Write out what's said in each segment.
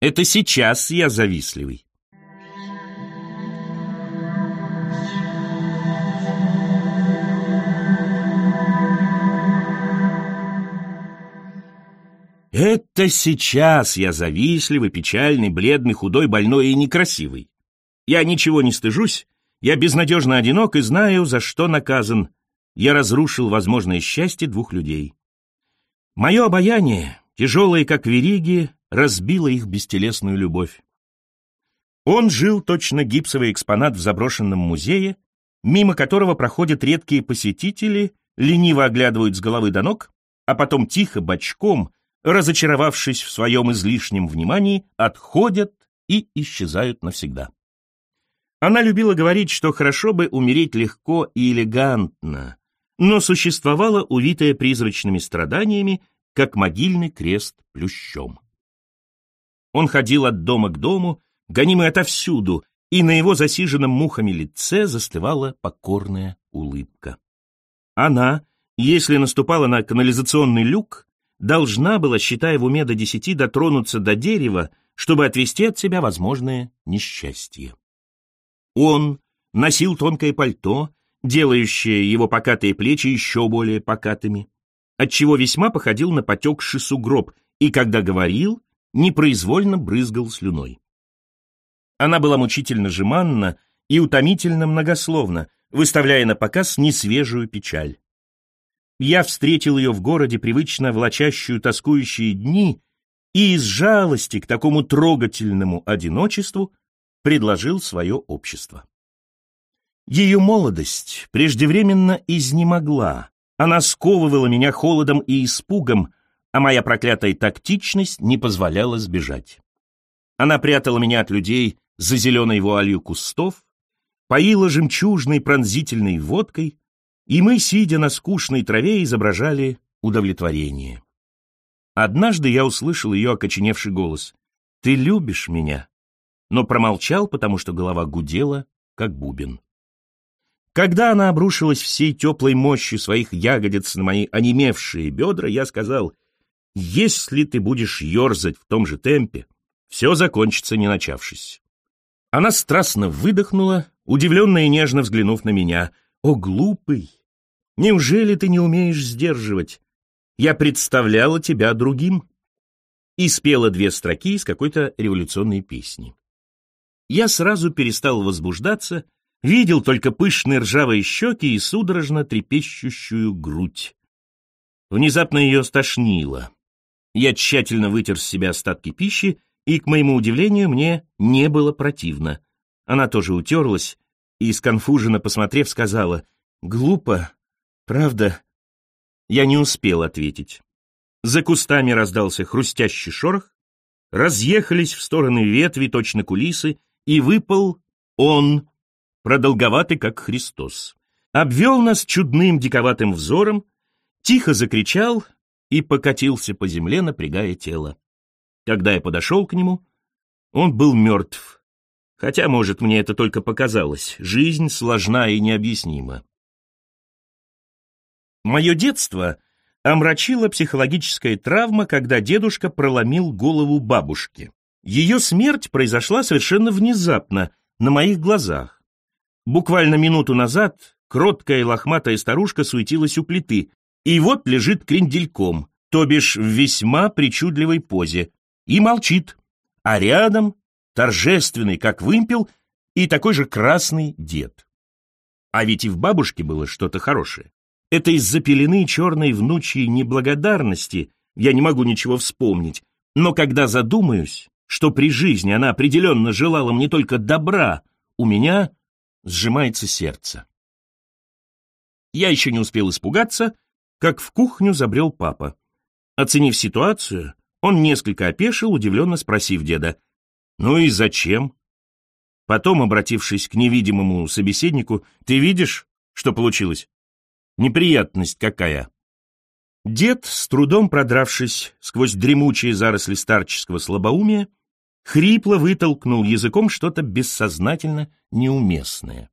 Это сейчас я завистливый. Это сейчас я завистливый, печальный, бледный, худой, больной и некрасивый. Я ничего не стыжусь, я безнадежно одинок и знаю, за что наказан. Я разрушил возможное счастье двух людей. Мое обаяние, тяжелое как вериги, разбило их бестелесную любовь. Он жил точно гипсовый экспонат в заброшенном музее, мимо которого проходят редкие посетители, лениво оглядывают с головы до ног, а потом тихо, бочком, разочаровавшись в своем излишнем внимании, отходят и исчезают навсегда. Она любила говорить, что хорошо бы умереть легко и элегантно, но существовала увитая призрачными страданиями, как могильный крест плющом. Он ходил от дома к дому, гонимый отовсюду, и на его засиженном мухами лице застывала покорная улыбка. Она, если наступала на канализационный люк, должна была, считая в уме до десяти, дотронуться до дерева, чтобы отвести от себя возможное несчастье. Он носил тонкое пальто, делающее его покатые плечи еще более покатыми, отчего весьма походил на потекший сугроб, и, когда говорил, непроизвольно брызгал слюной. Она была мучительно жеманна и утомительно многословна, выставляя на показ несвежую печаль. Я встретил ее в городе, привычно влачащую тоскующие дни, и из жалости к такому трогательному одиночеству предложил свое общество. Ее молодость преждевременно изнемогла, она сковывала меня холодом и испугом, а моя проклятая тактичность не позволяла сбежать. Она прятала меня от людей за зеленой вуалью кустов, поила жемчужной пронзительной водкой, и мы, сидя на скучной траве, изображали удовлетворение. Однажды я услышал ее окоченевший голос. «Ты любишь меня?» но промолчал, потому что голова гудела, как бубен. Когда она обрушилась всей теплой мощью своих ягодиц на мои онемевшие бедра, я сказал, «Если ты будешь ерзать в том же темпе, все закончится, не начавшись». Она страстно выдохнула, удивленно и нежно взглянув на меня. «О, глупый! Неужели ты не умеешь сдерживать? Я представляла тебя другим». И спела две строки из какой-то революционной песни. Я сразу перестал возбуждаться, видел только пышные ржавые щеки и судорожно трепещущую грудь. Внезапно ее стошнило. Я тщательно вытер с себя остатки пищи, и, к моему удивлению, мне не было противно. Она тоже утерлась и, сконфуженно посмотрев, сказала, «Глупо, правда?» Я не успел ответить. За кустами раздался хрустящий шорох, разъехались в стороны ветви, точно кулисы, и выпал он, продолговатый, как Христос. Обвел нас чудным диковатым взором, тихо закричал и покатился по земле, напрягая тело. Когда я подошел к нему, он был мертв. Хотя, может, мне это только показалось. Жизнь сложна и необъяснима. Мое детство омрачила психологическая травма, когда дедушка проломил голову бабушке. Ее смерть произошла совершенно внезапно, на моих глазах. Буквально минуту назад кроткая лохматая старушка суетилась у плиты, и вот лежит крендельком, то бишь в весьма причудливой позе, и молчит, а рядом торжественный, как вымпел, и такой же красный дед. А ведь и в бабушке было что-то хорошее. Это из-за пелены черной внучьей неблагодарности я не могу ничего вспомнить, но когда задумаюсь, что при жизни она определенно желала мне только добра, у меня сжимается сердце. Я еще не успел испугаться, как в кухню забрел папа. Оценив ситуацию, он несколько опешил, удивленно спросив деда, «Ну и зачем?» Потом, обратившись к невидимому собеседнику, «Ты видишь, что получилось? Неприятность какая?» Дед, с трудом продравшись сквозь дремучие заросли старческого слабоумия, хрипло вытолкнул языком что-то бессознательно неуместное.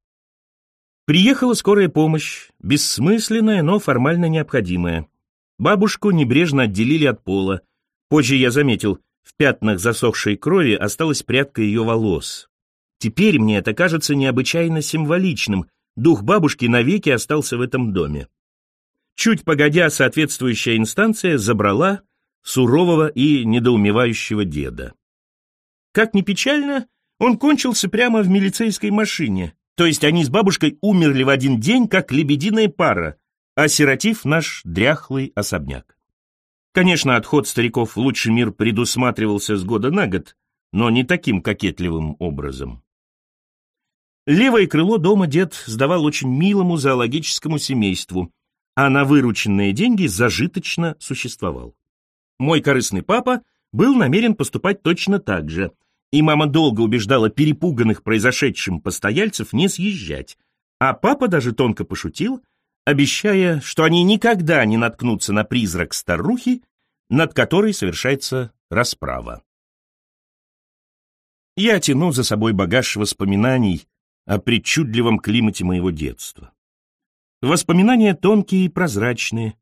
Приехала скорая помощь, бессмысленная, но формально необходимая. Бабушку небрежно отделили от пола. Позже я заметил, В пятнах засохшей крови осталась прядка ее волос. Теперь мне это кажется необычайно символичным. Дух бабушки навеки остался в этом доме. Чуть погодя, соответствующая инстанция забрала сурового и недоумевающего деда. Как ни печально, он кончился прямо в милицейской машине. То есть они с бабушкой умерли в один день, как лебединая пара, осиротив наш дряхлый особняк. Конечно, отход стариков в лучший мир предусматривался с года на год, но не таким кокетливым образом. Левое крыло дома дед сдавал очень милому зоологическому семейству, а на вырученные деньги зажиточно существовал. Мой корыстный папа был намерен поступать точно так же, и мама долго убеждала перепуганных произошедшим постояльцев не съезжать, а папа даже тонко пошутил, обещая, что они никогда не наткнутся на призрак старухи, над которой совершается расправа. Я тяну за собой багаж воспоминаний о причудливом климате моего детства. Воспоминания тонкие и прозрачные,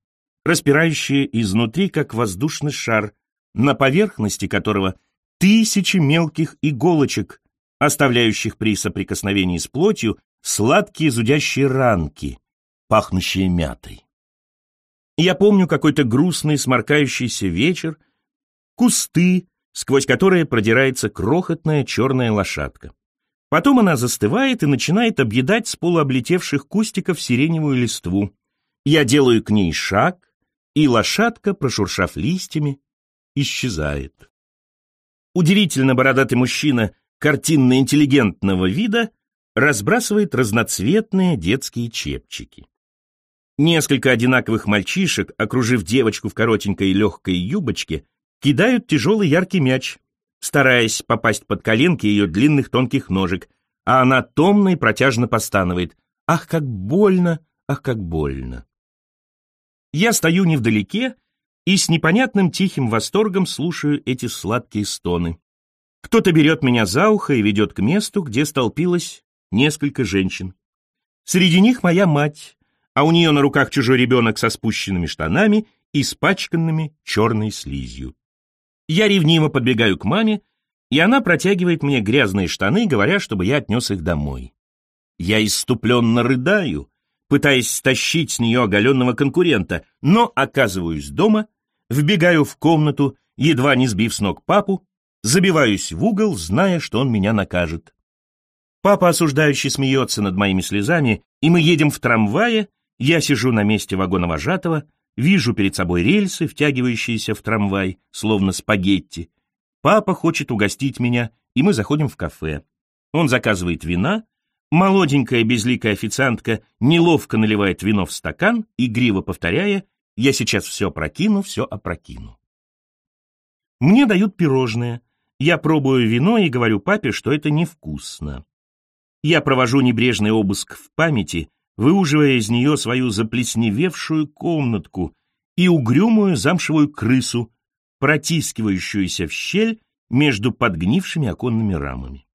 распирающие изнутри, как воздушный шар, на поверхности которого тысячи мелких иголочек, оставляющих при соприкосновении с плотью сладкие зудящие ранки, пахнущие мятой. Я помню какой-то грустный сморкающийся вечер, кусты, сквозь которые продирается крохотная черная лошадка. Потом она застывает и начинает объедать с полуоблетевших кустиков сиреневую листву. Я делаю к ней шаг, и лошадка, прошуршав листьями, исчезает. Удивительно бородатый мужчина картинно-интеллигентного вида разбрасывает разноцветные детские чепчики. Несколько одинаковых мальчишек, окружив девочку в коротенькой легкой юбочке, кидают тяжелый яркий мяч, стараясь попасть под коленки ее длинных тонких ножек, а она томно и протяжно постанывает. «Ах, как больно! Ах, как больно!» Я стою невдалеке и с непонятным тихим восторгом слушаю эти сладкие стоны. Кто-то берет меня за ухо и ведет к месту, где столпилось несколько женщин. Среди них моя мать, а у нее на руках чужой ребенок со спущенными штанами и испачканными черной слизью. Я ревниво подбегаю к маме, и она протягивает мне грязные штаны, говоря, чтобы я отнес их домой. Я иступленно рыдаю, пытаясь стащить с нее оголенного конкурента, но оказываюсь дома, вбегаю в комнату, едва не сбив с ног папу, забиваюсь в угол, зная, что он меня накажет. Папа осуждающий смеется над моими слезами, и мы едем в трамвае, я сижу на месте вагона вожатого, Вижу перед собой рельсы, втягивающиеся в трамвай, словно спагетти. Папа хочет угостить меня, и мы заходим в кафе. Он заказывает вина, молоденькая безликая официантка неловко наливает вино в стакан, игриво повторяя «Я сейчас все опрокину, все опрокину». Мне дают пирожное. Я пробую вино и говорю папе, что это невкусно. Я провожу небрежный обыск в памяти, выуживая из нее свою заплесневевшую комнатку и угрюмую замшевую крысу, протискивающуюся в щель между подгнившими оконными рамами.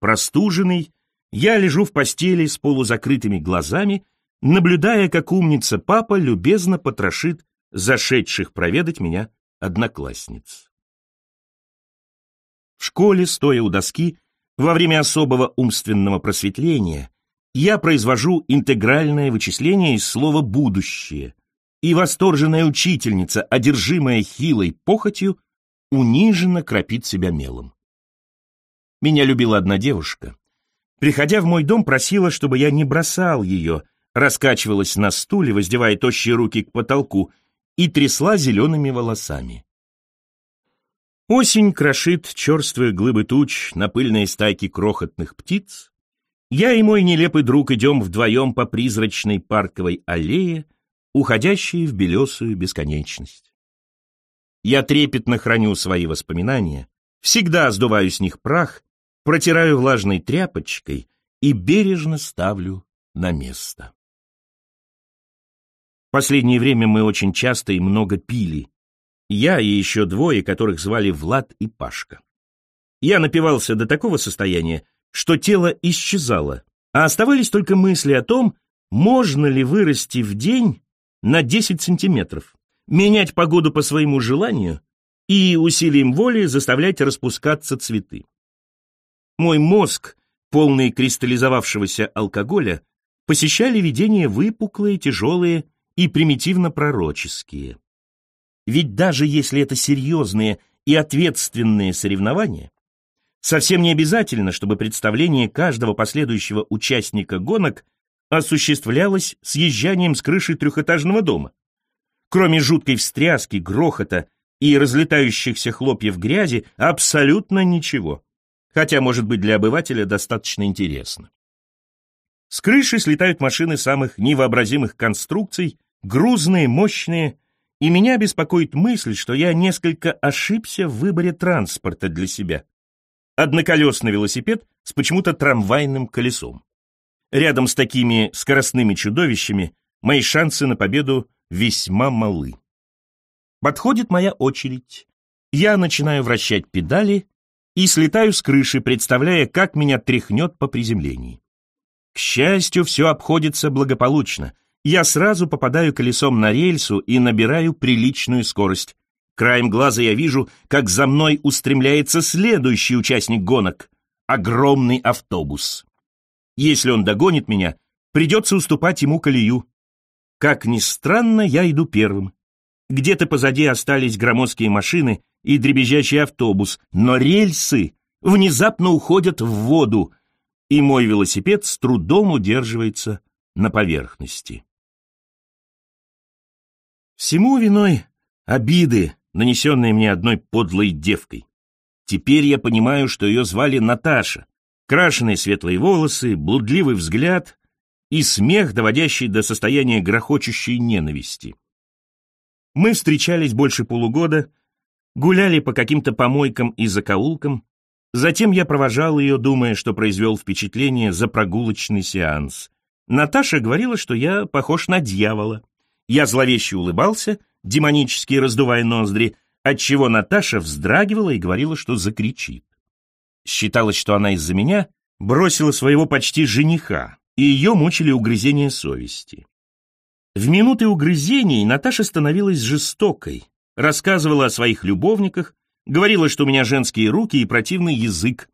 Простуженный, я лежу в постели с полузакрытыми глазами, наблюдая, как умница папа любезно потрошит зашедших проведать меня одноклассниц. В школе, стоя у доски, во время особого умственного просветления, я произвожу интегральное вычисление из слова «будущее», и восторженная учительница, одержимая хилой похотью, униженно кропит себя мелом. Меня любила одна девушка. Приходя в мой дом, просила, чтобы я не бросал ее, раскачивалась на стуле, воздевая тощие руки к потолку, и трясла зелеными волосами. Осень крошит черствые глыбы туч на пыльные стайки крохотных птиц, я и мой нелепый друг идем вдвоем по призрачной парковой аллее, уходящей в белесую бесконечность. Я трепетно храню свои воспоминания, всегда сдуваю с них прах, протираю влажной тряпочкой и бережно ставлю на место. Последнее время мы очень часто и много пили. Я и еще двое, которых звали Влад и Пашка. Я напивался до такого состояния, что тело исчезало, а оставались только мысли о том, можно ли вырасти в день на 10 сантиметров, менять погоду по своему желанию и усилием воли заставлять распускаться цветы. Мой мозг, полный кристаллизовавшегося алкоголя, посещали видения выпуклые, тяжелые и примитивно-пророческие. Ведь даже если это серьезные и ответственные соревнования, совсем не обязательно, чтобы представление каждого последующего участника гонок осуществлялось съезжанием с крыши трехэтажного дома. Кроме жуткой встряски, грохота и разлетающихся хлопьев грязи, абсолютно ничего. Хотя, может быть, для обывателя достаточно интересно. С крыши слетают машины самых невообразимых конструкций, грузные, мощные, и меня беспокоит мысль, что я несколько ошибся в выборе транспорта для себя. Одноколесный велосипед с почему-то трамвайным колесом. Рядом с такими скоростными чудовищами мои шансы на победу весьма малы. Подходит моя очередь. Я начинаю вращать педали и слетаю с крыши, представляя, как меня тряхнет по приземлении. К счастью, все обходится благополучно. Я сразу попадаю колесом на рельсу и набираю приличную скорость. Краем глаза я вижу, как за мной устремляется следующий участник гонок — огромный автобус. Если он догонит меня, придется уступать ему колею. Как ни странно, я иду первым. Где-то позади остались громоздкие машины и дребезжащий автобус, но рельсы внезапно уходят в воду, и мой велосипед с трудом удерживается на поверхности. Всему виной обиды, нанесенные мне одной подлой девкой. Теперь я понимаю, что ее звали Наташа. Крашеные светлые волосы, блудливый взгляд и смех, доводящий до состояния грохочущей ненависти. Мы встречались больше полугода, гуляли по каким-то помойкам и закоулкам, затем я провожал ее, думая, что произвел впечатление за прогулочный сеанс. Наташа говорила, что я похож на дьявола. Я зловеще улыбался, демонически раздувая ноздри, отчего Наташа вздрагивала и говорила, что закричит. Считалось, что она из-за меня бросила своего почти жениха, и ее мучили угрызения совести. В минуты угрызений Наташа становилась жестокой, рассказывала о своих любовниках, говорила, что у меня женские руки и противный язык,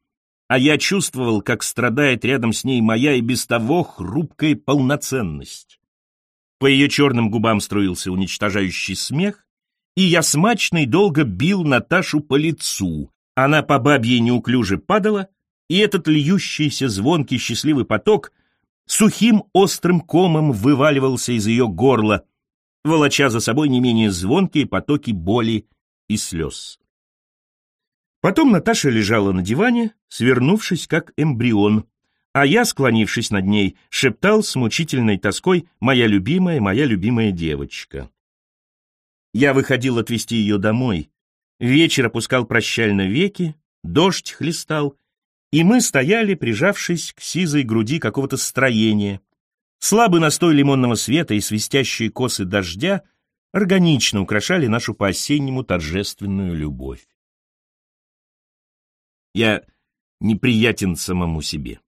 а я чувствовал, как страдает рядом с ней моя и без того хрупкая полноценность. По ее черным губам струился уничтожающий смех, и я смачно и долго бил Наташу по лицу. Она по бабье неуклюже падала, и этот льющийся звонкий счастливый поток — сухим острым комом вываливался из ее горла, волоча за собой не менее звонкие потоки боли и слез. Потом Наташа лежала на диване, свернувшись как эмбрион, а я, склонившись над ней, шептал с мучительной тоской «Моя любимая, моя любимая девочка». Я выходил отвезти ее домой. Вечер опускал прощально веки, дождь хлестал, и мы стояли, прижавшись к сизой груди какого-то строения. Слабый настой лимонного света и свистящие косы дождя органично украшали нашу по-осеннему торжественную любовь. Я неприятен самому себе.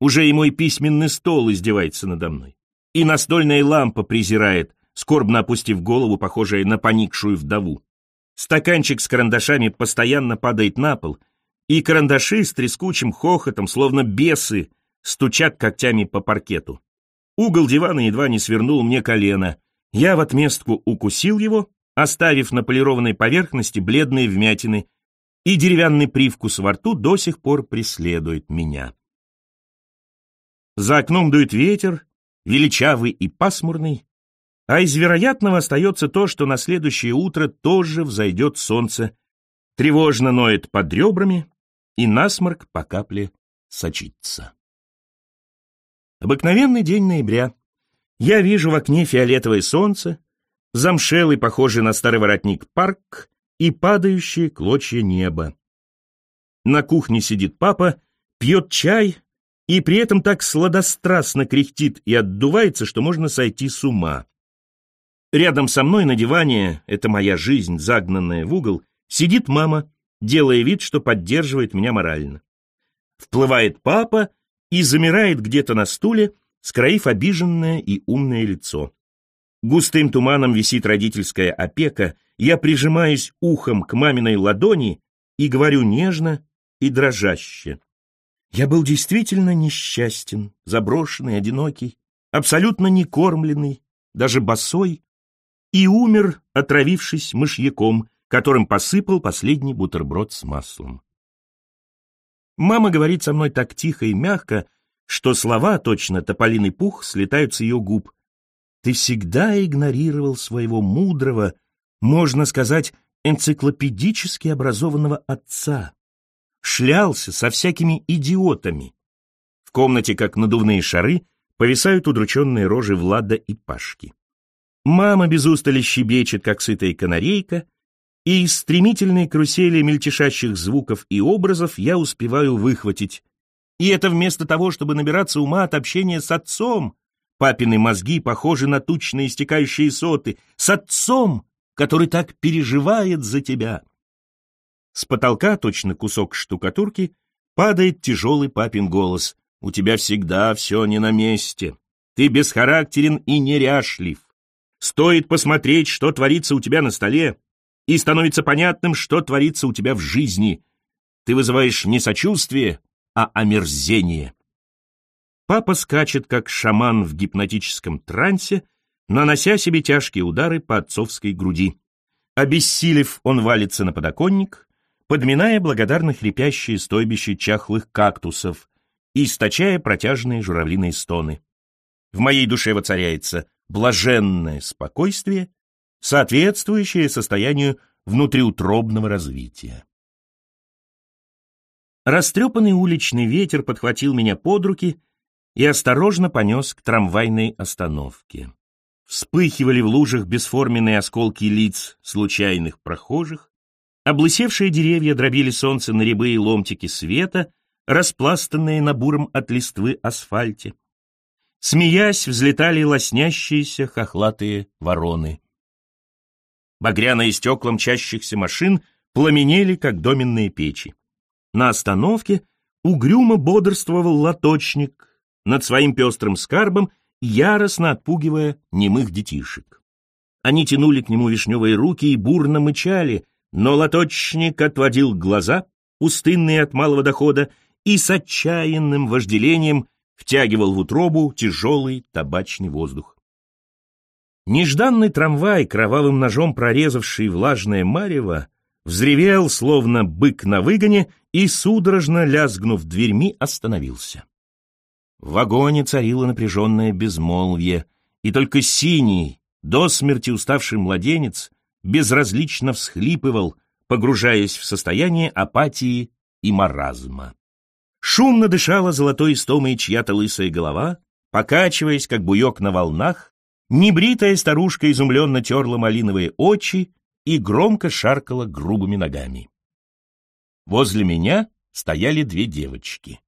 Уже и мой письменный стол издевается надо мной. И настольная лампа презирает, скорбно опустив голову, похожая на поникшую вдову. Стаканчик с карандашами постоянно падает на пол, и карандаши с трескучим хохотом, словно бесы, стучат когтями по паркету. Угол дивана едва не свернул мне колено. Я в отместку укусил его, оставив на полированной поверхности бледные вмятины, и деревянный привкус во рту до сих пор преследует меня. За окном дует ветер, величавый и пасмурный, а из вероятного остается то, что на следующее утро тоже взойдет солнце, тревожно ноет под ребрами, и насморк по капле сочится. Обыкновенный день ноября. Я вижу в окне фиолетовое солнце, замшелый, похожий на старый воротник парк и падающие клочья неба. На кухне сидит папа, пьет чай и при этом так сладострастно кряхтит и отдувается, что можно сойти с ума. Рядом со мной на диване, это моя жизнь, загнанная в угол, сидит мама делая вид, что поддерживает меня морально. Вплывает папа и замирает где-то на стуле, скроив обиженное и умное лицо. Густым туманом висит родительская опека, я прижимаюсь ухом к маминой ладони и говорю нежно и дрожаще. Я был действительно несчастен, заброшенный, одинокий, абсолютно некормленный, даже босой, и умер, отравившись мышьяком, которым посыпал последний бутерброд с маслом. Мама говорит со мной так тихо и мягко, что слова, точно тополиный пух, слетают с ее губ. Ты всегда игнорировал своего мудрого, можно сказать, энциклопедически образованного отца. Шлялся со всякими идиотами. В комнате, как надувные шары, повисают удрученные рожи Влада и Пашки. Мама без устали щебечет, как сытая канарейка, и из стремительной карусели мельтешащих звуков и образов я успеваю выхватить. И это вместо того, чтобы набираться ума от общения с отцом. Папины мозги похожи на тучные истекающие соты. С отцом, который так переживает за тебя. С потолка, точно кусок штукатурки, падает тяжелый папин голос. «У тебя всегда все не на месте. Ты бесхарактерен и неряшлив. Стоит посмотреть, что творится у тебя на столе, и становится понятным, что творится у тебя в жизни. Ты вызываешь не сочувствие, а омерзение». Папа скачет, как шаман в гипнотическом трансе, нанося себе тяжкие удары по отцовской груди. Обессилев, он валится на подоконник, подминая благодарно хрипящие стойбище чахлых кактусов и источая протяжные журавлиные стоны. В моей душе воцаряется блаженное спокойствие, соответствующее состоянию внутриутробного развития. Растрепанный уличный ветер подхватил меня под руки и осторожно понес к трамвайной остановке. Вспыхивали в лужах бесформенные осколки лиц случайных прохожих, облысевшие деревья дробили солнце на рябые ломтики света, распластанные на буром от листвы асфальте. Смеясь, взлетали лоснящиеся хохлатые вороны. Багряные стекла мчащихся машин пламенели, как доменные печи. На остановке угрюмо бодрствовал лоточник над своим пестрым скарбом яростно отпугивая немых детишек. Они тянули к нему вишневые руки и бурно мычали, но лоточник отводил глаза, пустынные от малого дохода, и с отчаянным вожделением втягивал в утробу тяжелый табачный воздух. Нежданный трамвай, кровавым ножом прорезавший влажное марево, взревел, словно бык на выгоне, и, судорожно лязгнув дверьми, остановился. В вагоне царило напряженное безмолвие, и только синий, до смерти уставший младенец безразлично всхлипывал, погружаясь в состояние апатии и маразма. Шумно дышала золотой истомой чья-то лысая голова, покачиваясь, как буек на волнах, небритая старушка изумленно терла малиновые очи и громко шаркала грубыми ногами. Возле меня стояли две девочки.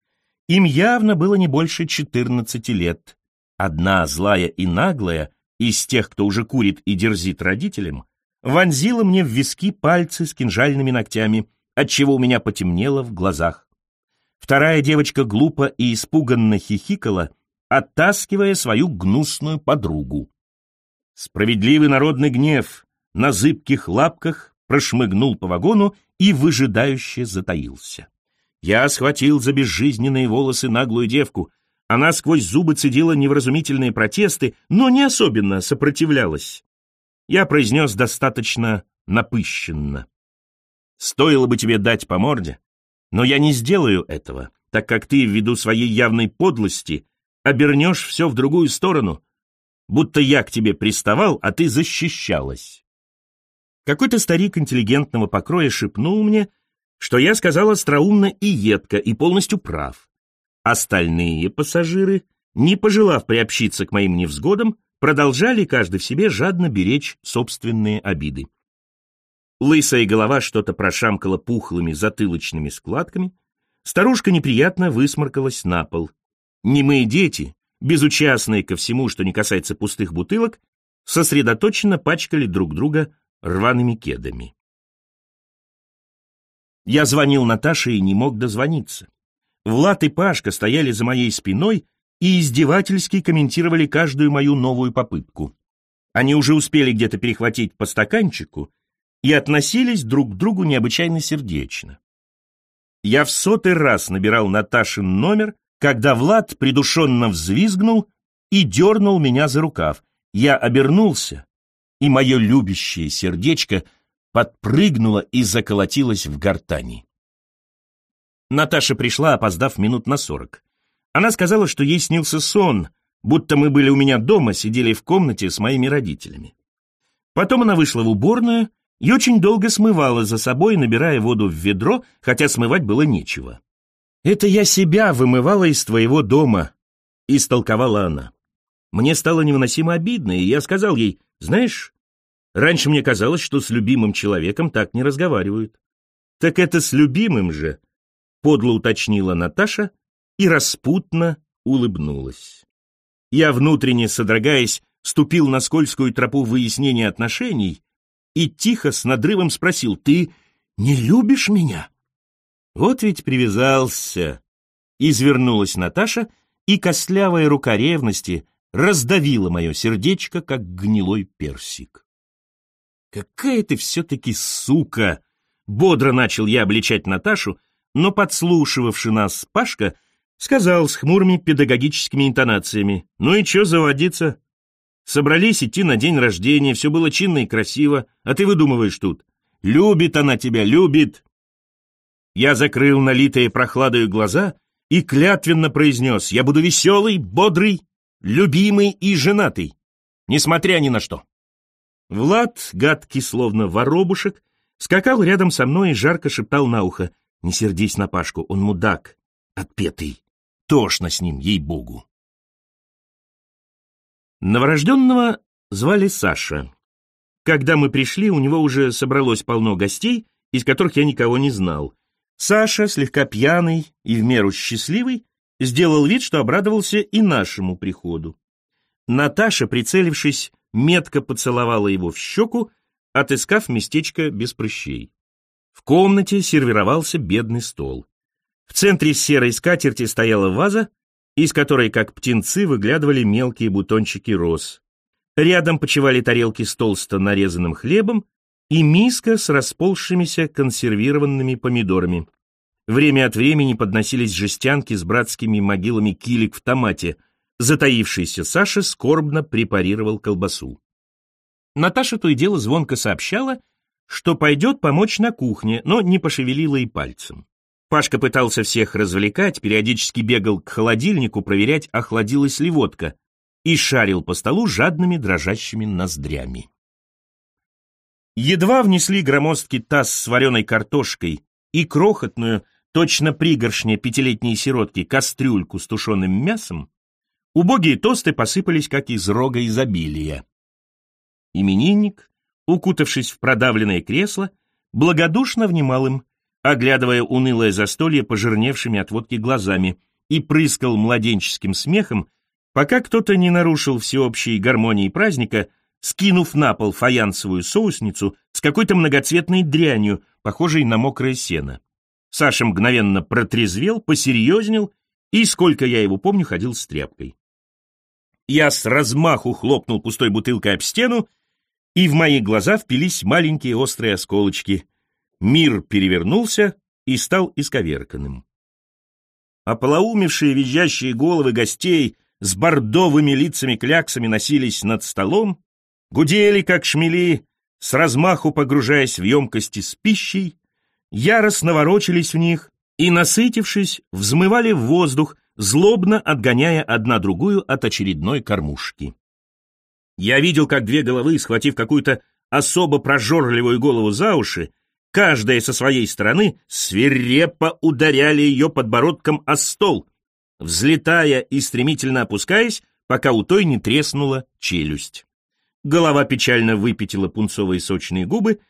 Им явно было не больше 14 лет. Одна злая и наглая, из тех, кто уже курит и дерзит родителям, вонзила мне в виски пальцы с кинжальными ногтями, отчего у меня потемнело в глазах. Вторая девочка глупо и испуганно хихикала, оттаскивая свою гнусную подругу. Справедливый народный гнев на зыбких лапках прошмыгнул по вагону и выжидающе затаился. Я схватил за безжизненные волосы наглую девку. Она сквозь зубы цедила невразумительные протесты, но не особенно сопротивлялась. Я произнес достаточно напыщенно. Стоило бы тебе дать по морде, но я не сделаю этого, так как ты, ввиду своей явной подлости, обернешь все в другую сторону, будто я к тебе приставал, а ты защищалась. Какой-то старик интеллигентного покроя шепнул мне, что я сказал остроумно и едко, и полностью прав. Остальные пассажиры, не пожелав приобщиться к моим невзгодам, продолжали каждый в себе жадно беречь собственные обиды. Лысая голова что-то прошамкала пухлыми затылочными складками, старушка неприятно высморкалась на пол. Немые дети, безучастные ко всему, что не касается пустых бутылок, сосредоточенно пачкали друг друга рваными кедами. Я звонил Наташе и не мог дозвониться. Влад и Пашка стояли за моей спиной и издевательски комментировали каждую мою новую попытку. Они уже успели где-то перехватить по стаканчику и относились друг к другу необычайно сердечно. Я в сотый раз набирал Наташин номер, когда Влад придушенно взвизгнул и дернул меня за рукав. Я обернулся, и мое любящее сердечко подпрыгнуло и заколотилось в гортани. Наташа пришла, опоздав минут на сорок. Она сказала, что ей снился сон, будто мы были у меня дома, сидели в комнате с моими родителями. Потом она вышла в уборную и очень долго смывала за собой, набирая воду в ведро, хотя смывать было нечего. «Это я себя вымывала из твоего дома», — истолковала она. Мне стало невыносимо обидно, и я сказал ей, «Знаешь, раньше мне казалось, что с любимым человеком так не разговаривают». «Так это с любимым же», — подло уточнила Наташа и распутно улыбнулась. Я, внутренне содрогаясь, ступил на скользкую тропу выяснения отношений и тихо с надрывом спросил, «Ты не любишь меня?» Вот ведь привязался. Извернулась Наташа, и костлявая рука ревности раздавила мое сердечко, как гнилой персик. «Какая ты все-таки сука!» Бодро начал я обличать Наташу, но подслушивавший нас Пашка сказал с хмурыми педагогическими интонациями. «Ну и чё заводиться? Собрались идти на день рождения, все было чинно и красиво, а ты выдумываешь тут. Любит она тебя, любит!» Я закрыл налитые прохладою глаза и клятвенно произнес «Я буду веселый, бодрый, любимый и женатый, несмотря ни на что». Влад, гадкий словно воробушек, скакал рядом со мной и жарко шептал на ухо «Не сердись на Пашку, он мудак, отпетый, тошно с ним, ей-богу». Новорожденного звали Саша. Когда мы пришли, у него уже собралось полно гостей, из которых я никого не знал. Саша, слегка пьяный и в меру счастливый, сделал вид, что обрадовался и нашему приходу. Наташа, прицелившись, метко поцеловала его в щеку, отыскав местечко без прыщей. В комнате сервировался бедный стол. В центре серой скатерти стояла ваза, из которой, как птенцы, выглядывали мелкие бутончики роз. Рядом почивали тарелки с толсто нарезанным хлебом и миска с расползшимися консервированными помидорами. Время от времени подносились жестянки с братскими могилами килик в томате. Затаившийся Саша скорбно препарировал колбасу. Наташа то и дело звонко сообщала, что пойдет помочь на кухне, но не пошевелила и пальцем. Пашка пытался всех развлекать, периодически бегал к холодильнику проверять, охладилась ли водка, и шарил по столу жадными дрожащими ноздрями. Едва внесли громоздкий таз с вареной картошкой и крохотную, точно пригоршня пятилетней сиротки, кастрюльку с тушеным мясом, убогие тосты посыпались, как из рога изобилия. Именинник, укутавшись в продавленное кресло, благодушно внимал им, оглядывая унылое застолье пожирневшими от водки глазами, и прыскал младенческим смехом, пока кто-то не нарушил всеобщей гармонии праздника — скинув на пол фаянсовую соусницу с какой-то многоцветной дрянью, похожей на мокрое сено. Саша мгновенно протрезвел, посерьезнел и, сколько я его помню, ходил с тряпкой. Я с размаху хлопнул пустой бутылкой об стену, и в мои глаза впились маленькие острые осколочки. Мир перевернулся и стал исковерканным. Ополоумевшие визжащие головы гостей с бордовыми лицами-кляксами носились над столом, гудели, как шмели, с размаху погружаясь в емкости с пищей, яростно ворочались в них и, насытившись, взмывали в воздух, злобно отгоняя одна другую от очередной кормушки. Я видел, как две головы, схватив какую-то особо прожорливую голову за уши, каждая со своей стороны, свирепо ударяли ее подбородком о стол, взлетая и стремительно опускаясь, пока у той не треснула челюсть. Голова печально выпятила пунцовые сочные губы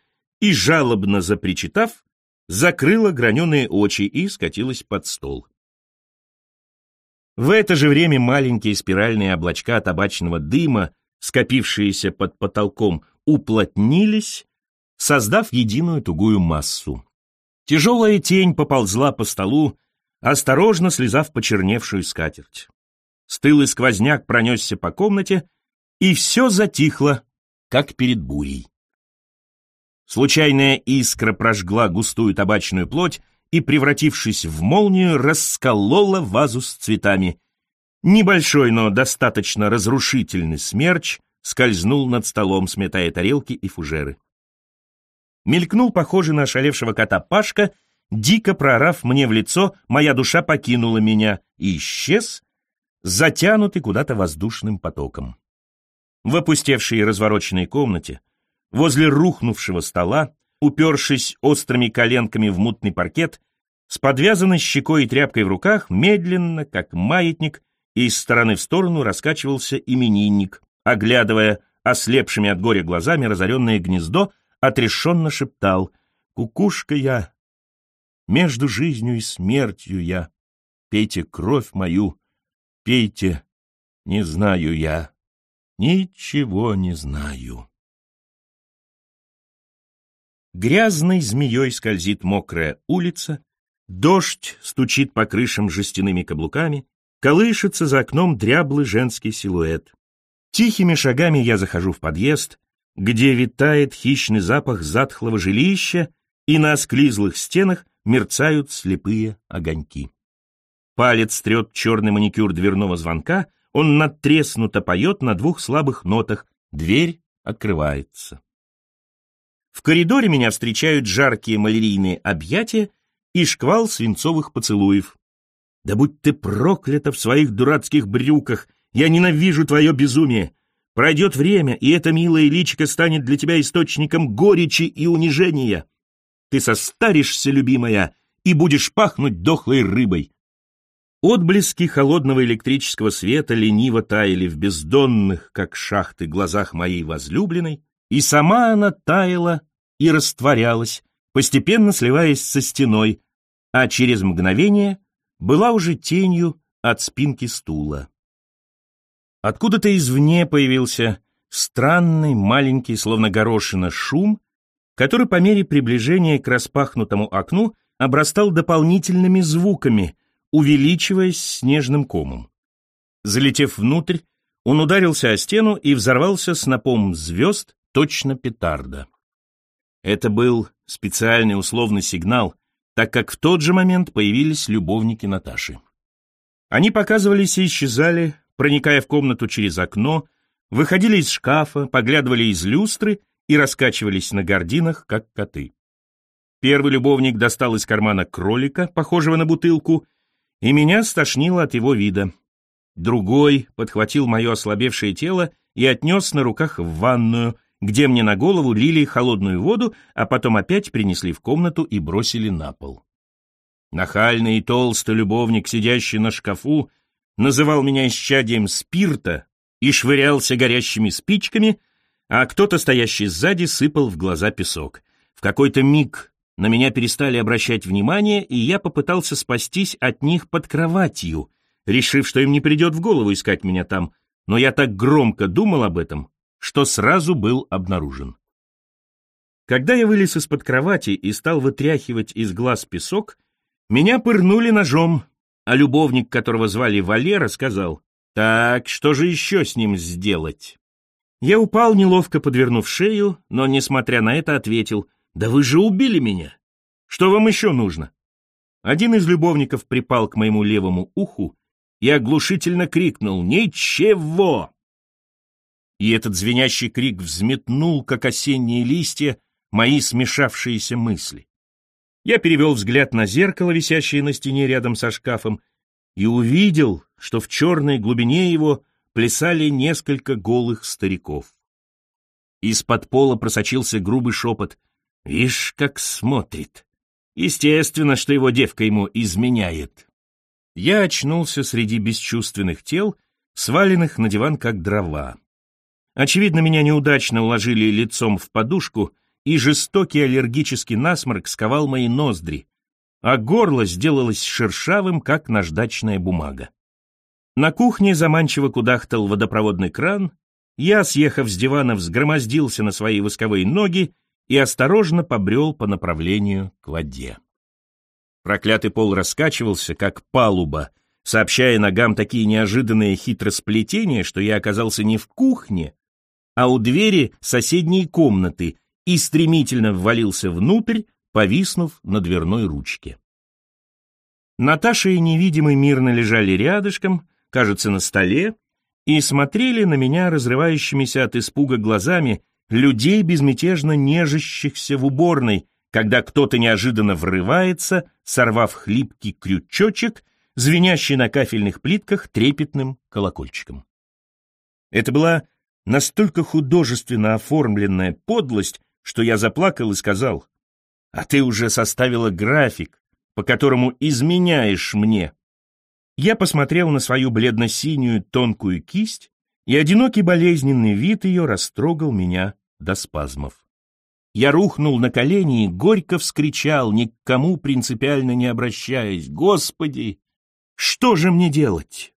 и, жалобно запричитав, закрыла граненые очи и скатилась под стол. В это же время маленькие спиральные облачка табачного дыма, скопившиеся под потолком, уплотнились, создав единую тугую массу. Тяжелая тень поползла по столу, осторожно слезав почерневшую скатерть. Стылый сквозняк пронесся по комнате, и все затихло, как перед бурей. Случайная искра прожгла густую табачную плоть и, превратившись в молнию, расколола вазу с цветами. Небольшой, но достаточно разрушительный смерч скользнул над столом, сметая тарелки и фужеры. Мелькнул похожий на ошалевшего кота Пашка, дико прорав мне в лицо, моя душа покинула меня и исчез, затянутый куда-то воздушным потоком. В опустевшей развороченной комнате возле рухнувшего стола, упершись острыми коленками в мутный паркет, с подвязанной щекой и тряпкой в руках, медленно, как маятник, из стороны в сторону раскачивался именинник, оглядывая ослепшими от горя глазами разоренное гнездо, отрешенно шептал «Кукушка я, между жизнью и смертью я, пейте кровь мою, пейте, не знаю я, ничего не знаю». Грязной змеей скользит мокрая улица, дождь стучит по крышам жестяными каблуками, колышется за окном дряблый женский силуэт. Тихими шагами я захожу в подъезд, где витает хищный запах затхлого жилища, и на осклизлых стенах мерцают слепые огоньки. Палец трет черный маникюр дверного звонка, он надтреснуто поет на двух слабых нотах, дверь открывается. В коридоре меня встречают жаркие малярийные объятия и шквал свинцовых поцелуев. Да будь ты проклята в своих дурацких брюках, я ненавижу твое безумие. Пройдет время, и это милое личико станет для тебя источником горечи и унижения. Ты состаришься, любимая, и будешь пахнуть дохлой рыбой. Отблески холодного электрического света лениво таяли в бездонных, как шахты, глазах моей возлюбленной, и сама она таяла и растворялась, постепенно сливаясь со стеной, а через мгновение была уже тенью от спинки стула. Откуда-то извне появился странный, маленький, словно горошина, шум, который по мере приближения к распахнутому окну обрастал дополнительными звуками, увеличиваясь снежным комом. Залетев внутрь, он ударился о стену и взорвался снопом звезд, точно петарда. Это был специальный условный сигнал, так как в тот же момент появились любовники Наташи. Они показывались и исчезали, проникая в комнату через окно, выходили из шкафа, поглядывали из люстры и раскачивались на гординах, как коты. Первый любовник достал из кармана кролика, похожего на бутылку, и меня стошнило от его вида. Другой подхватил мое ослабевшее тело и отнес на руках в ванную, где мне на голову лили холодную воду, а потом опять принесли в комнату и бросили на пол. Нахальный и толстый любовник, сидящий на шкафу, называл меня исчадием спирта и швырялся горящими спичками, а кто-то, стоящий сзади, сыпал в глаза песок. В какой-то миг на меня перестали обращать внимание, и я попытался спастись от них под кроватью, решив, что им не придет в голову искать меня там, но я так громко думал об этом, что сразу был обнаружен. Когда я вылез из-под кровати и стал вытряхивать из глаз песок, меня пырнули ножом, а любовник, которого звали Валера, сказал, «Так, что же еще с ним сделать?» Я упал, неловко подвернув шею, но, несмотря на это, ответил, «Да вы же убили меня! Что вам еще нужно?» Один из любовников припал к моему левому уху и оглушительно крикнул «Ничего!» и этот звенящий крик взметнул, как осенние листья, мои смешавшиеся мысли. Я перевел взгляд на зеркало, висящее на стене рядом со шкафом, и увидел, что в черной глубине его плясали несколько голых стариков. Из-под пола просочился грубый шепот. «Вишь, как смотрит! Естественно, что его девка ему изменяет!» Я очнулся среди бесчувственных тел, сваленных на диван как дрова. Очевидно, меня неудачно уложили лицом в подушку, и жестокий аллергический насморк сковал мои ноздри, а горло сделалось шершавым, как наждачная бумага. На кухне заманчиво кудахтал водопроводный кран, я, съехав с дивана, взгромоздился на свои восковые ноги и осторожно побрел по направлению к воде. Проклятый пол раскачивался, как палуба, сообщая ногам такие неожиданные хитросплетения, что я оказался не в кухне, а у двери соседней комнаты и стремительно ввалился внутрь, повиснув на дверной ручке. Наташа и невидимый мирно лежали рядышком, кажется, на столе, и смотрели на меня разрывающимися от испуга глазами людей, безмятежно нежащихся в уборной, когда кто-то неожиданно врывается, сорвав хлипкий крючочек, звенящий на кафельных плитках трепетным колокольчиком. Это была настолько художественно оформленная подлость, что я заплакал и сказал, «А ты уже составила график, по которому изменяешь мне». Я посмотрел на свою бледно-синюю тонкую кисть, и одинокий болезненный вид ее растрогал меня до спазмов. Я рухнул на колени и горько вскричал, ни к кому принципиально не обращаясь, «Господи, что же мне делать?»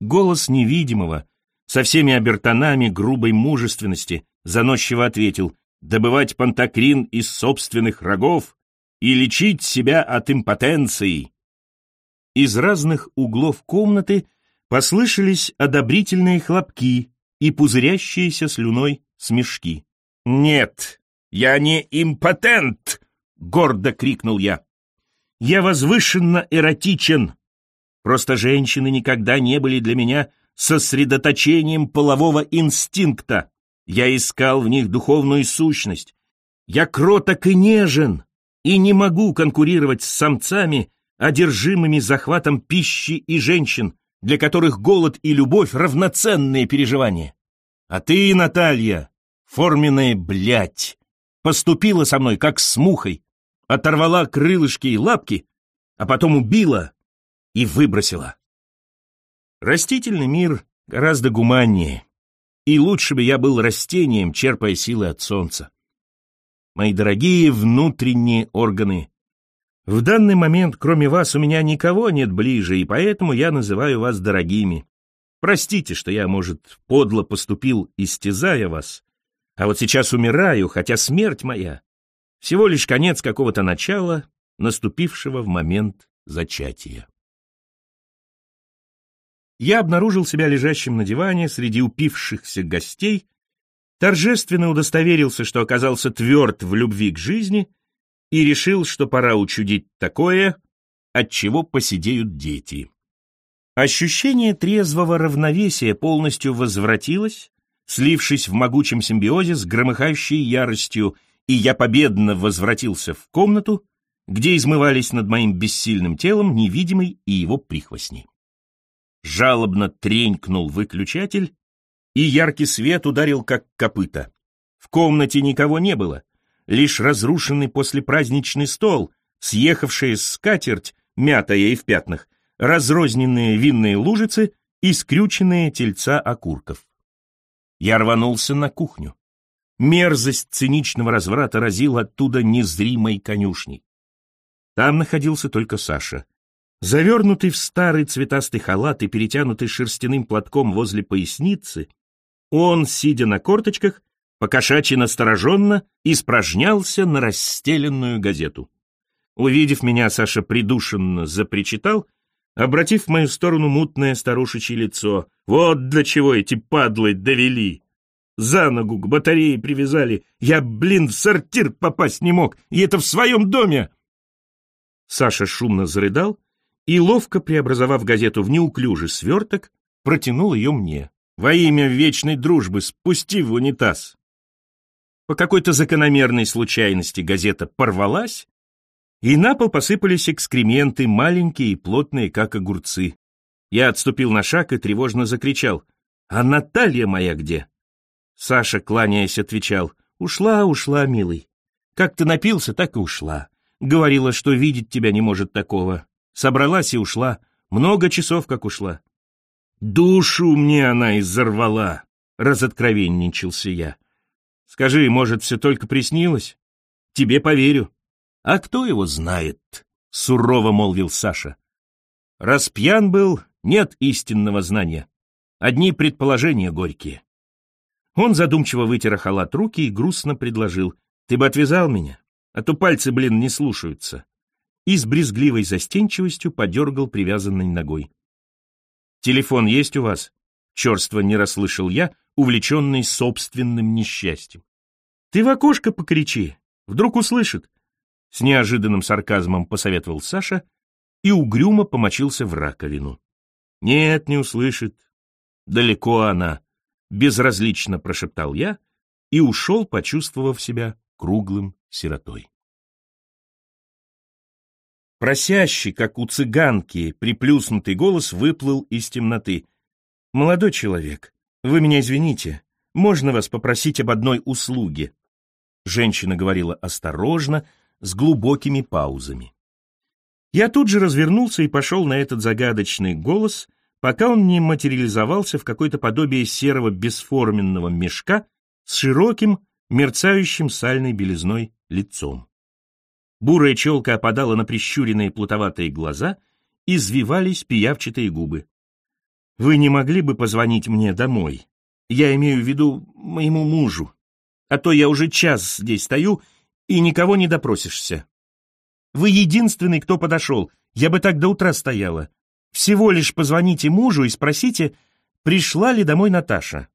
Голос невидимого, со всеми обертонами грубой мужественности, заносчиво ответил, «Добывать пантокрин из собственных рогов и лечить себя от импотенции». Из разных углов комнаты послышались одобрительные хлопки и пузырящиеся слюной смешки. «Нет, я не импотент!» — гордо крикнул я. «Я возвышенно эротичен. Просто женщины никогда не были для меня сосредоточением полового инстинкта. Я искал в них духовную сущность. Я кроток и нежен, и не могу конкурировать с самцами, одержимыми захватом пищи и женщин, для которых голод и любовь — равноценные переживания. А ты, Наталья, форменная блядь, поступила со мной как с мухой, оторвала крылышки и лапки, а потом убила и выбросила. Растительный мир гораздо гуманнее, и лучше бы я был растением, черпая силы от солнца. Мои дорогие внутренние органы, в данный момент, кроме вас, у меня никого нет ближе, и поэтому я называю вас дорогими. Простите, что я, может, подло поступил, истязая вас, а вот сейчас умираю, хотя смерть моя — всего лишь конец какого-то начала, наступившего в момент зачатия. Я обнаружил себя лежащим на диване среди упившихся гостей, торжественно удостоверился, что оказался тверд в любви к жизни и решил, что пора учудить такое, от чего посидеют дети. Ощущение трезвого равновесия полностью возвратилось, слившись в могучем симбиозе с громыхающей яростью, и я победно возвратился в комнату, где измывались над моим бессильным телом невидимый и его прихвостни. Жалобно тренькнул выключатель, и яркий свет ударил как копыта. В комнате никого не было, лишь разрушенный послепраздничный стол, съехавшая скатерть, мятая и в пятнах, разрозненные винные лужицы и скрюченные тельца окурков. Я рванулся на кухню. Мерзость циничного разврата разила оттуда незримой конюшней. Там находился только Саша. Завернутый в старый цветастый халат и перетянутый шерстяным платком возле поясницы, он, сидя на корточках, покошачьи настороженно испражнялся на расстеленную газету. Увидев меня, Саша придушенно запричитал, обратив в мою сторону мутное старушечье лицо. «Вот для чего эти падлы довели! За ногу к батарее привязали! Я, блин, в сортир попасть не мог! И это в своем доме!» Саша шумно зарыдал и, ловко преобразовав газету в неуклюжий сверток, протянул ее мне. «Во имя вечной дружбы спусти в унитаз!» По какой-то закономерной случайности газета порвалась, и на пол посыпались экскременты, маленькие и плотные, как огурцы. Я отступил на шаг и тревожно закричал. «А Наталья моя где?» Саша, кланяясь, отвечал. «Ушла, ушла, милый. Как ты напился, так и ушла. Говорила, что видеть тебя не может такого. Собралась и ушла. Много часов как ушла». «Душу мне она изорвала!» — разоткровенничался я. «Скажи, может, все только приснилось? Тебе поверю». «А кто его знает?» — сурово молвил Саша. «Раз пьян был, нет истинного знания. Одни предположения горькие». Он задумчиво вытер халат руки и грустно предложил. «Ты бы отвязал меня, а то пальцы, блин, не слушаются». И с брезгливой застенчивостью подергал привязанной ногой. «Телефон есть у вас?» Черство не расслышал я, увлеченный собственным несчастьем. Ты в окошко покричи, вдруг услышит. С неожиданным сарказмом посоветовал Саша и угрюмо помочился в раковину. Нет, не услышит. Далеко она. Безразлично прошептал я и ушел, почувствовав себя круглым сиротой. Просящий, как у цыганки, приплюснутый голос выплыл из темноты. «Молодой человек, вы меня извините, можно вас попросить об одной услуге?» Женщина говорила осторожно, с глубокими паузами. Я тут же развернулся и пошел на этот загадочный голос, пока он не материализовался в какое-то подобие серого бесформенного мешка с широким, мерцающим сальной белизной лицом. Бурая челка опадала на прищуренные плутоватые глаза, извивались пиявчатые губы. «Вы не могли бы позвонить мне домой? Я имею в виду моему мужу. А то я уже час здесь стою, и никого не допросишься. Вы единственный, кто подошел. Я бы так до утра стояла. Всего лишь позвоните мужу и спросите, пришла ли домой Наташа.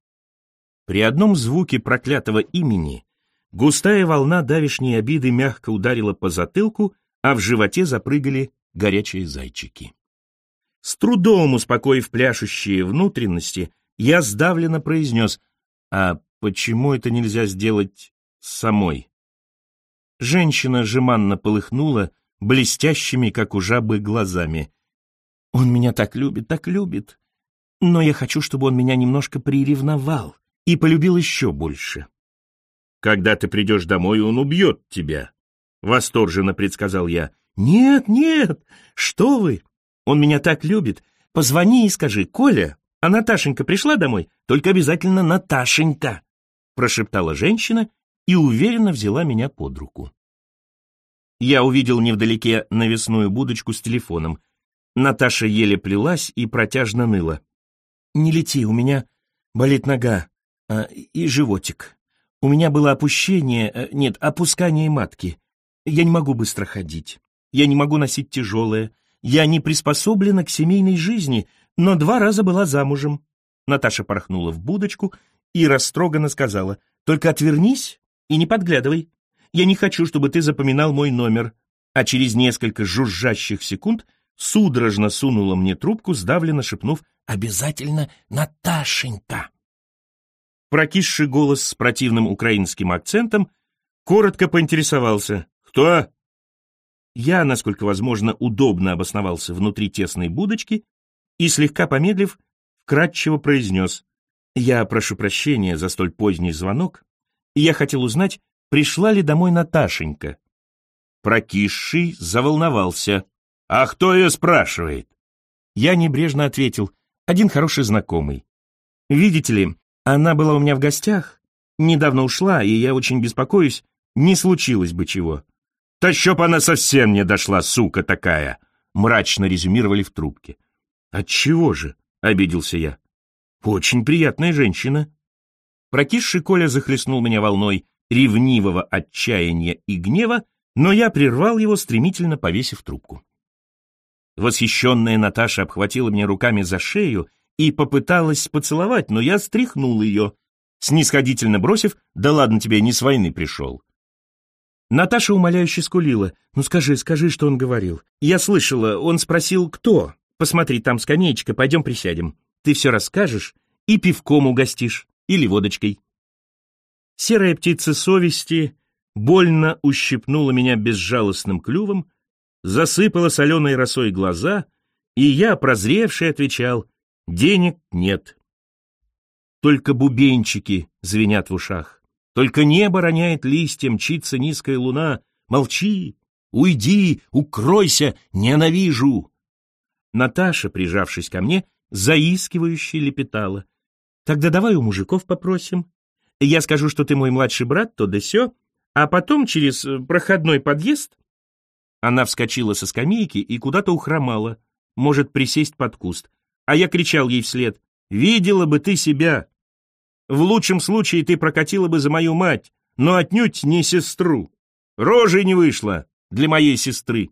При одном звуке проклятого имени густая волна давишней обиды мягко ударила по затылку, а в животе запрыгали горячие зайчики. С трудом успокоив пляшущие внутренности, я сдавленно произнес, «А почему это нельзя сделать самой?» Женщина жеманно полыхнула, блестящими, как у жабы, глазами. «Он меня так любит, так любит. Но я хочу, чтобы он меня немножко приревновал и полюбил еще больше». «Когда ты придешь домой, он убьет тебя», — восторженно предсказал я. «Нет, нет, что вы! Он меня так любит. Позвони и скажи, Коля, а Наташенька пришла домой? Только обязательно Наташенька!» прошептала женщина и уверенно взяла меня под руку. Я увидел невдалеке навесную будочку с телефоном. Наташа еле плелась и протяжно ныла. «Не лети, у меня болит нога а, и животик. У меня было опущение, а, нет, опускание матки. Я не могу быстро ходить. Я не могу носить тяжелое. Я не приспособлена к семейной жизни, но два раза была замужем». Наташа порхнула в будочку и растроганно сказала, «Только отвернись и не подглядывай. Я не хочу, чтобы ты запоминал мой номер». А через несколько жужжащих секунд судорожно сунула мне трубку, сдавленно шепнув «Обязательно Наташенька». Прокисший голос с противным украинским акцентом коротко поинтересовался «Кто?» Я, насколько возможно, удобно обосновался внутри тесной будочки и, слегка помедлив, вкратчиво произнес «Я прошу прощения за столь поздний звонок, и я хотел узнать, пришла ли домой Наташенька. Прокисший заволновался. «А кто ее спрашивает?» Я небрежно ответил. «Один хороший знакомый. Видите ли, она была у меня в гостях, недавно ушла, и я очень беспокоюсь, не случилось бы чего». «Да чтоб она совсем не дошла, сука такая!» мрачно резюмировали в трубке. «Отчего же?» — обиделся я. «Очень приятная женщина». Прокисший Коля захлестнул меня волной ревнивого отчаяния и гнева, но я прервал его, стремительно повесив трубку. Восхищенная Наташа обхватила меня руками за шею и попыталась поцеловать, но я стряхнул ее, снисходительно бросив «Да ладно тебе, не с войны пришел». Наташа умоляюще скулила. «Ну скажи, скажи, что он говорил». Я слышала, он спросил, кто. «Посмотри, там скамеечка, пойдем присядем. Ты все расскажешь и пивком угостишь, или водочкой». Серая птица совести больно ущипнула меня безжалостным клювом, засыпала соленой росой глаза, и я, прозревший, отвечал «Денег нет». Только бубенчики звенят в ушах, только небо роняет листья, мчится низкая луна. Молчи, уйди, укройся, ненавижу. Наташа, прижавшись ко мне, заискивающе лепетала. Тогда давай у мужиков попросим. Я скажу, что ты мой младший брат, то да сё, а потом через э, проходной подъезд...» Она вскочила со скамейки и куда-то ухромала, может присесть под куст. А я кричал ей вслед, «Видела бы ты себя! В лучшем случае ты прокатила бы за мою мать, но отнюдь не сестру. Рожей не вышло для моей сестры».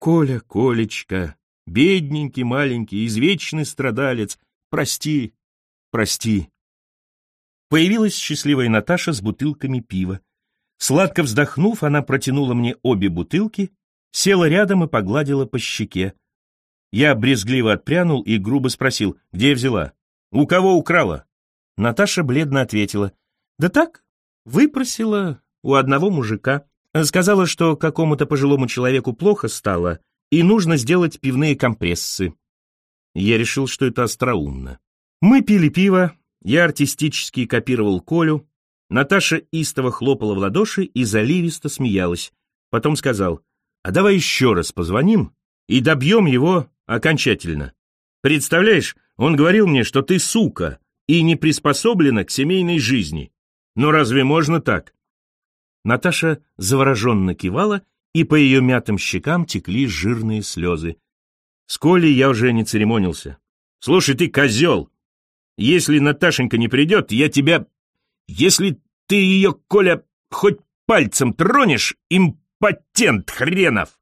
«Коля, Колечка, бедненький маленький, извечный страдалец, прости, прости, Появилась счастливая Наташа с бутылками пива. Сладко вздохнув, она протянула мне обе бутылки, села рядом и погладила по щеке. Я брезгливо отпрянул и грубо спросил, где взяла? У кого украла? Наташа бледно ответила, да так, выпросила у одного мужика. Сказала, что какому-то пожилому человеку плохо стало, и нужно сделать пивные компрессы. Я решил, что это остроумно. Мы пили пиво, я артистически копировал Колю, Наташа истово хлопала в ладоши и заливисто смеялась. Потом сказал, а давай еще раз позвоним и добьем его окончательно. Представляешь, он говорил мне, что ты сука и не приспособлена к семейной жизни. Но разве можно так? Наташа завороженно кивала, и по ее мятым щекам текли жирные слезы. С Колей я уже не церемонился. «Слушай, ты козел! Если Наташенька не придет, я тебя... Если ты ее, Коля, хоть пальцем тронешь, импотент хренов!»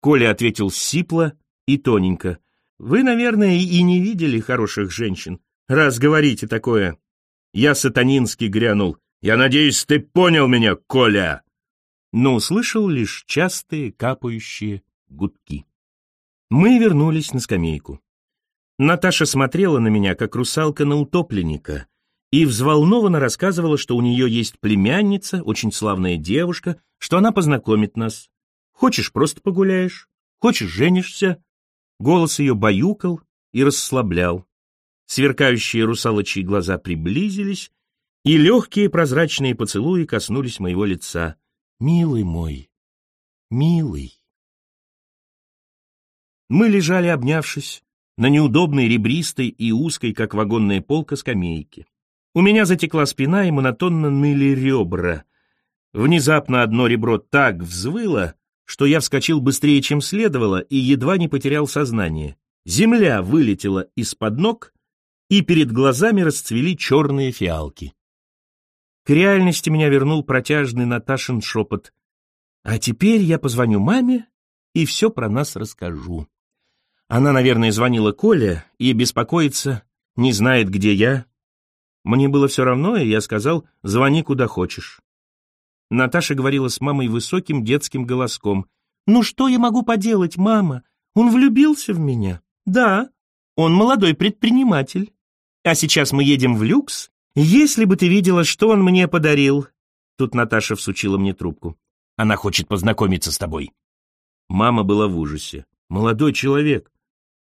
Коля ответил сипло и тоненько. «Вы, наверное, и не видели хороших женщин, раз говорите такое». Я сатанински грянул. Я надеюсь, ты понял меня, Коля!» Но услышал лишь частые капающие гудки. Мы вернулись на скамейку. Наташа смотрела на меня, как русалка на утопленника, и взволнованно рассказывала, что у нее есть племянница, очень славная девушка, что она познакомит нас. Хочешь, просто погуляешь, хочешь, женишься. Голос ее баюкал и расслаблял. Сверкающие русалочьи глаза приблизились, и легкие прозрачные поцелуи коснулись моего лица. «Милый мой, милый». Мы лежали, обнявшись, на неудобной ребристой и узкой, как вагонная полка, скамейке. У меня затекла спина и монотонно ныли ребра. Внезапно одно ребро так взвыло, что я вскочил быстрее, чем следовало, и едва не потерял сознание. Земля вылетела из-под ног, и перед глазами расцвели черные фиалки. К реальности меня вернул протяжный Наташин шепот. А теперь я позвоню маме и все про нас расскажу. Она, наверное, звонила Коле и беспокоится, не знает, где я. Мне было все равно, и я сказал, звони куда хочешь. Наташа говорила с мамой высоким детским голоском. «Ну что я могу поделать, мама? Он влюбился в меня?» «Да, он молодой предприниматель. А сейчас мы едем в люкс, «Если бы ты видела, что он мне подарил!» Тут Наташа всучила мне трубку. «Она хочет познакомиться с тобой». Мама была в ужасе. «Молодой человек!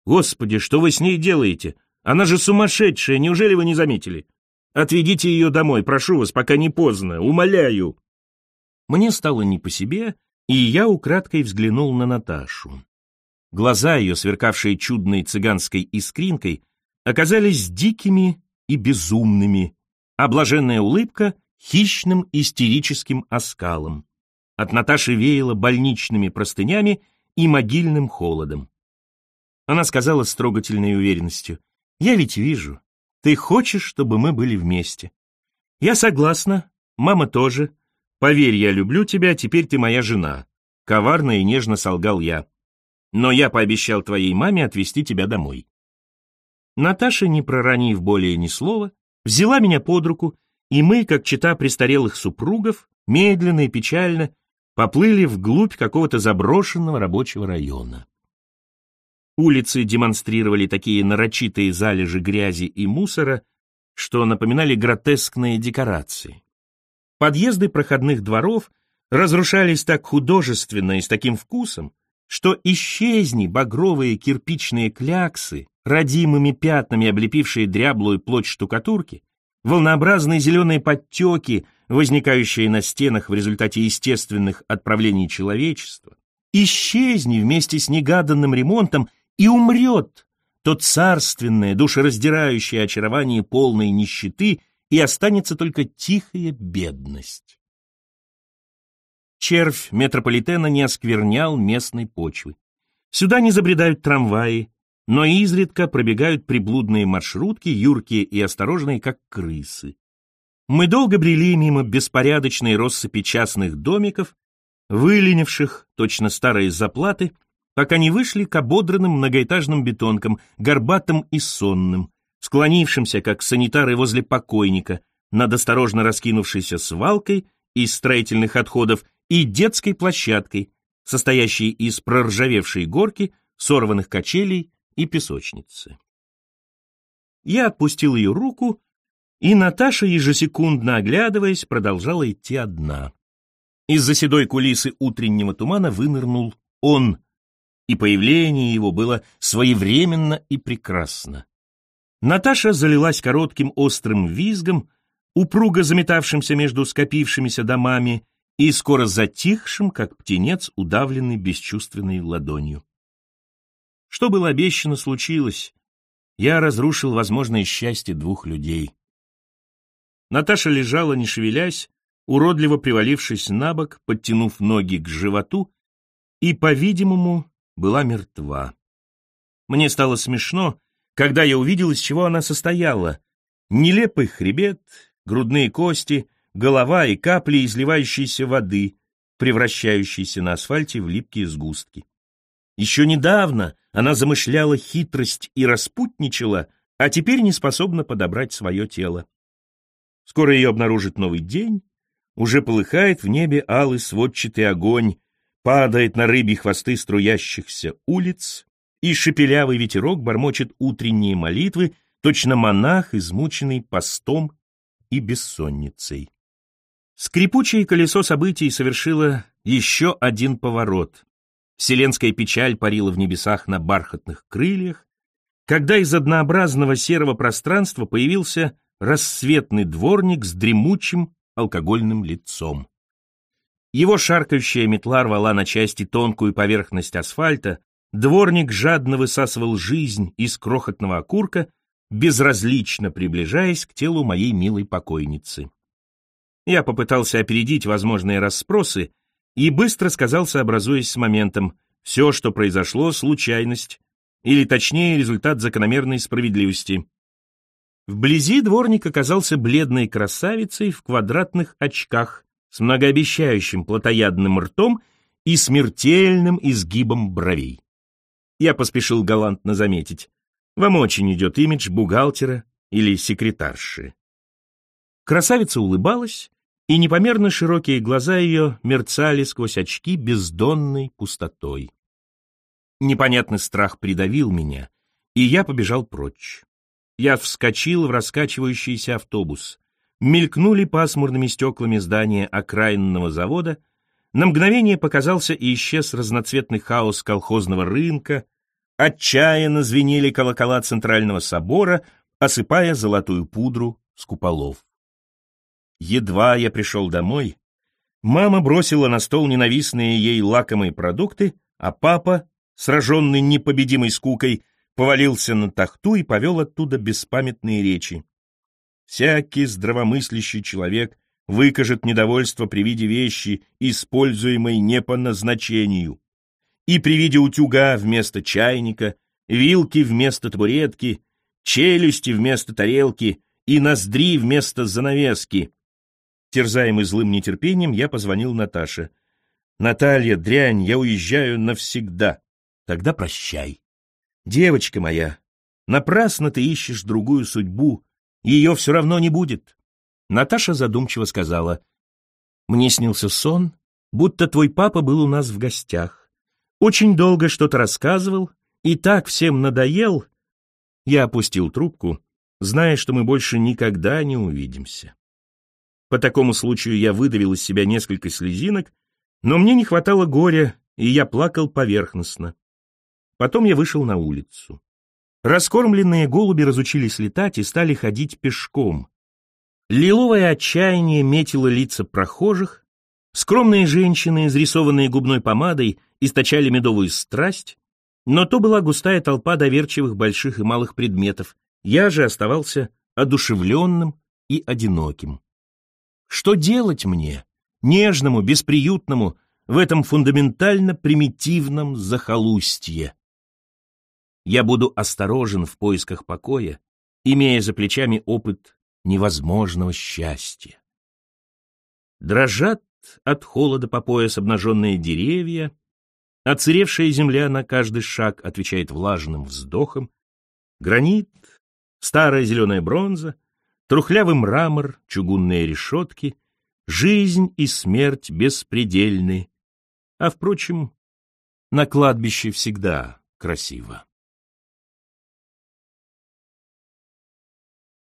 Господи, что вы с ней делаете? Она же сумасшедшая, неужели вы не заметили? Отведите ее домой, прошу вас, пока не поздно, умоляю!» Мне стало не по себе, и я украдкой взглянул на Наташу. Глаза ее, сверкавшие чудной цыганской искринкой, оказались дикими и безумными, а блаженная улыбка — хищным истерическим оскалом. От Наташи веяло больничными простынями и могильным холодом. Она сказала с трогательной уверенностью, «Я ведь вижу, ты хочешь, чтобы мы были вместе. Я согласна, мама тоже. Поверь, я люблю тебя, теперь ты моя жена». Коварно и нежно солгал я. «Но я пообещал твоей маме отвезти тебя домой». Наташа, не проронив более ни слова, взяла меня под руку, и мы, как чита престарелых супругов, медленно и печально поплыли вглубь какого-то заброшенного рабочего района. Улицы демонстрировали такие нарочитые залежи грязи и мусора, что напоминали гротескные декорации. Подъезды проходных дворов разрушались так художественно и с таким вкусом, что исчезни багровые кирпичные кляксы, родимыми пятнами облепившие дряблую плоть штукатурки, волнообразные зеленые подтеки, возникающие на стенах в результате естественных отправлений человечества, исчезни вместе с негаданным ремонтом и умрет то царственное, душераздирающее очарование полной нищеты, и останется только тихая бедность. Червь метрополитена не осквернял местной почвы. Сюда не забредают трамваи, но изредка пробегают приблудные маршрутки, юркие и осторожные, как крысы. Мы долго брели мимо беспорядочной россыпи частных домиков, выленивших, точно старые заплаты, пока не вышли к ободранным многоэтажным бетонкам, горбатым и сонным, склонившимся, как санитары возле покойника, над осторожно раскинувшейся свалкой из строительных отходов и детской площадкой, состоящей из проржавевшей горки, сорванных качелей и песочницы. Я отпустил ее руку, и Наташа, ежесекундно оглядываясь, продолжала идти одна. Из-за седой кулисы утреннего тумана вынырнул он, и появление его было своевременно и прекрасно. Наташа залилась коротким острым визгом, упруго заметавшимся между скопившимися домами и скоро затихшим, как птенец, удавленный бесчувственной ладонью. Что было обещано, случилось. Я разрушил возможное счастье двух людей. Наташа лежала, не шевелясь, уродливо привалившись на бок, подтянув ноги к животу, и, по-видимому, была мертва. Мне стало смешно, когда я увидел, из чего она состояла. Нелепый хребет, грудные кости, голова и капли изливающейся воды, превращающиеся на асфальте в липкие сгустки. Еще недавно она замышляла хитрость и распутничала, а теперь не способна подобрать свое тело. Скоро ее обнаружит новый день, уже полыхает в небе алый сводчатый огонь, падает на рыбьи хвосты струящихся улиц, и шепелявый ветерок бормочет утренние молитвы, точно монах, измученный постом и бессонницей. Скрипучее колесо событий совершило еще один поворот. Вселенская печаль парила в небесах на бархатных крыльях, когда из однообразного серого пространства появился рассветный дворник с дремучим алкогольным лицом. Его шаркающая метла рвала на части тонкую поверхность асфальта, дворник жадно высасывал жизнь из крохотного окурка, безразлично приближаясь к телу моей милой покойницы. Я попытался опередить возможные расспросы и быстро сказал, сообразуясь с моментом, все, что произошло, случайность, или точнее результат закономерной справедливости. Вблизи дворник оказался бледной красавицей в квадратных очках с многообещающим плотоядным ртом и смертельным изгибом бровей. Я поспешил галантно заметить, вам очень идет имидж бухгалтера или секретарши. Красавица улыбалась, и непомерно широкие глаза ее мерцали сквозь очки бездонной пустотой. Непонятный страх придавил меня, и я побежал прочь. Я вскочил в раскачивающийся автобус. Мелькнули пасмурными стеклами здания окраинного завода. На мгновение показался и исчез разноцветный хаос колхозного рынка. Отчаянно звенели колокола центрального собора, осыпая золотую пудру с куполов. Едва я пришел домой, мама бросила на стол ненавистные ей лакомые продукты, а папа, сраженный непобедимой скукой, повалился на тахту и повел оттуда беспамятные речи. Всякий здравомыслящий человек выкажет недовольство при виде вещи, используемой не по назначению. И при виде утюга вместо чайника, вилки вместо табуретки, челюсти вместо тарелки и ноздри вместо занавески. Терзаемый злым нетерпением, я позвонил Наташе. «Наталья, дрянь, я уезжаю навсегда. Тогда прощай». Девочка моя, напрасно ты ищешь другую судьбу, ее все равно не будет. Наташа задумчиво сказала, мне снился сон, будто твой папа был у нас в гостях. Очень долго что-то рассказывал, и так всем надоел. Я опустил трубку, зная, что мы больше никогда не увидимся. По такому случаю я выдавил из себя несколько слезинок, но мне не хватало горя, и я плакал поверхностно. Потом я вышел на улицу. Раскормленные голуби разучились летать и стали ходить пешком. Лиловое отчаяние метило лица прохожих, скромные женщины, изрисованные губной помадой, источали медовую страсть, но то была густая толпа доверчивых больших и малых предметов, я же оставался одушевленным и одиноким. Что делать мне, нежному, бесприютному, в этом фундаментально примитивном захолустье? Я буду осторожен в поисках покоя, имея за плечами опыт невозможного счастья. Дрожат от холода по пояс обнаженные деревья, оцаревшая земля на каждый шаг отвечает влажным вздохом, гранит, старая зеленая бронза, Трухлявый мрамор, чугунные решетки, жизнь и смерть беспредельны. А, впрочем, на кладбище всегда красиво.